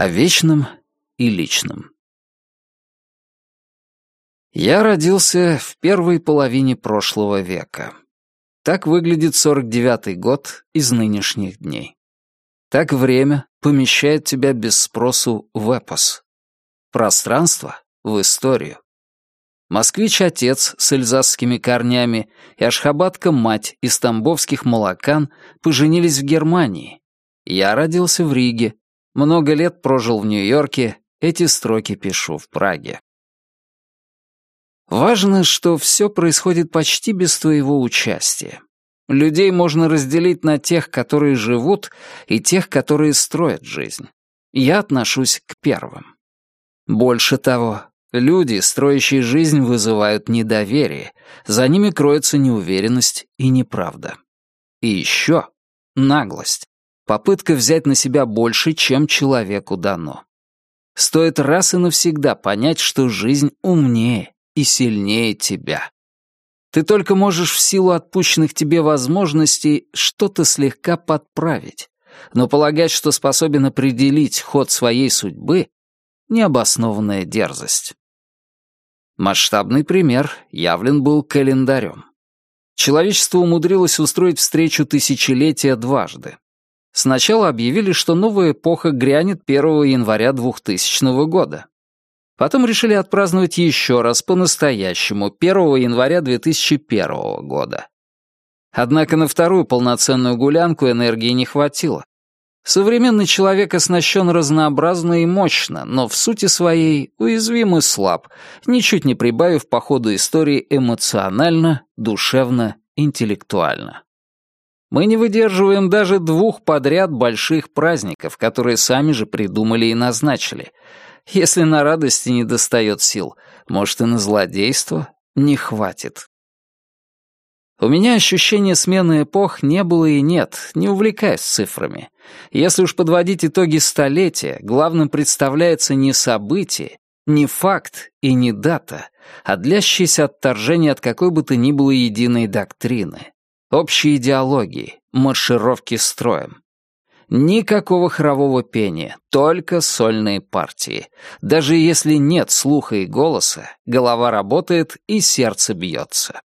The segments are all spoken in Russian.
О вечном и личном. Я родился в первой половине прошлого века. Так выглядит 49-й год из нынешних дней. Так время помещает тебя без спросу в эпос. Пространство — в историю. Москвич-отец с эльзасскими корнями и ашхабадка-мать из тамбовских молокан поженились в Германии. Я родился в Риге, много лет прожил в Нью-Йорке, эти строки пишу в Праге. Важно, что все происходит почти без твоего участия. Людей можно разделить на тех, которые живут, и тех, которые строят жизнь. Я отношусь к первым. Больше того, люди, строящие жизнь, вызывают недоверие, за ними кроется неуверенность и неправда. И еще наглость, попытка взять на себя больше, чем человеку дано. Стоит раз и навсегда понять, что жизнь умнее и сильнее тебя. Ты только можешь в силу отпущенных тебе возможностей что-то слегка подправить, но полагать, что способен определить ход своей судьбы — необоснованная дерзость. Масштабный пример явлен был календарем. Человечество умудрилось устроить встречу тысячелетия дважды. Сначала объявили, что новая эпоха грянет 1 января 2000 года. Потом решили отпраздновать еще раз по-настоящему 1 января 2001 года. Однако на вторую полноценную гулянку энергии не хватило. Современный человек оснащен разнообразно и мощно, но в сути своей уязвим и слаб, ничуть не прибавив по ходу истории эмоционально, душевно, интеллектуально. Мы не выдерживаем даже двух подряд больших праздников, которые сами же придумали и назначили — если на радости не достает сил, может, и на злодейство не хватит. У меня ощущения смены эпох не было и нет, не увлекаясь цифрами. Если уж подводить итоги столетия, главным представляется не событие, не факт и не дата, а длящееся отторжение от какой бы то ни было единой доктрины, общей идеологии, маршировки строем. Никакого хорового пения, только сольные партии. Даже если нет слуха и голоса, голова работает и сердце бьется.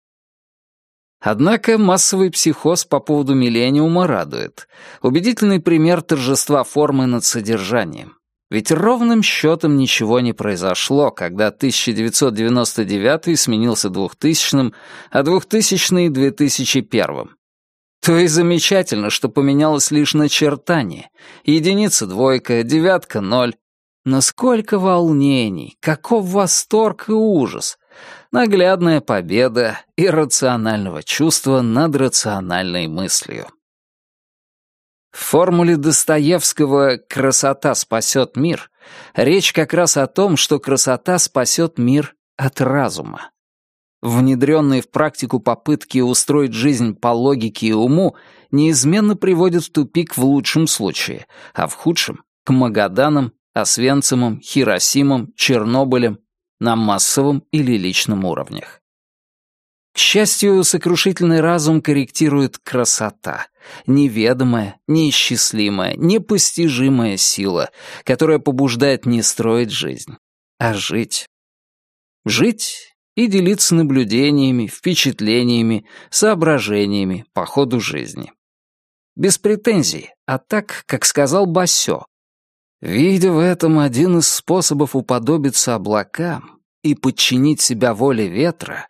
Однако массовый психоз по поводу миллениума радует. Убедительный пример торжества формы над содержанием. Ведь ровным счетом ничего не произошло, когда 1999 сменился 2000 а 2000 — 2001 то и замечательно, что поменялось лишь начертание. Единица двойка, девятка ноль. Но сколько волнений, каков восторг и ужас. Наглядная победа иррационального чувства над рациональной мыслью. Формуле Достоевского «красота спасет мир» речь как раз о том, что красота спасет мир от разума. Внедренные в практику попытки устроить жизнь по логике и уму неизменно приводят в тупик в лучшем случае, а в худшем — к Магаданам, Освенцимам, Хиросимам, Чернобылям на массовом или личном уровнях. К счастью, сокрушительный разум корректирует красота, неведомая, неисчислимая, непостижимая сила, которая побуждает не строить жизнь, а жить. Жить и делиться наблюдениями, впечатлениями, соображениями по ходу жизни. Без претензий, а так, как сказал Басё. Видя в этом один из способов уподобиться облакам и подчинить себя воле ветра,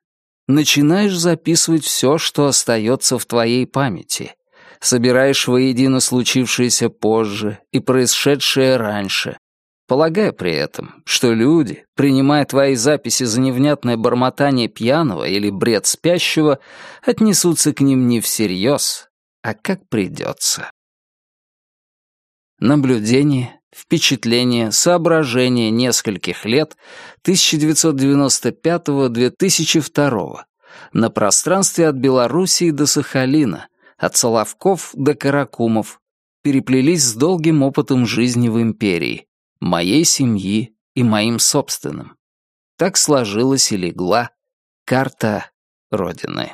начинаешь записывать все, что остается в твоей памяти, собираешь воедино случившееся позже и происшедшее раньше, полагая при этом, что люди, принимая твои записи за невнятное бормотание пьяного или бред спящего, отнесутся к ним не всерьез, а как придется. Наблюдение, впечатление, соображение нескольких лет 1995-2002 на пространстве от Белоруссии до Сахалина, от Соловков до Каракумов, переплелись с долгим опытом жизни в империи, моей семьи и моим собственным. Так сложилась и легла карта Родины.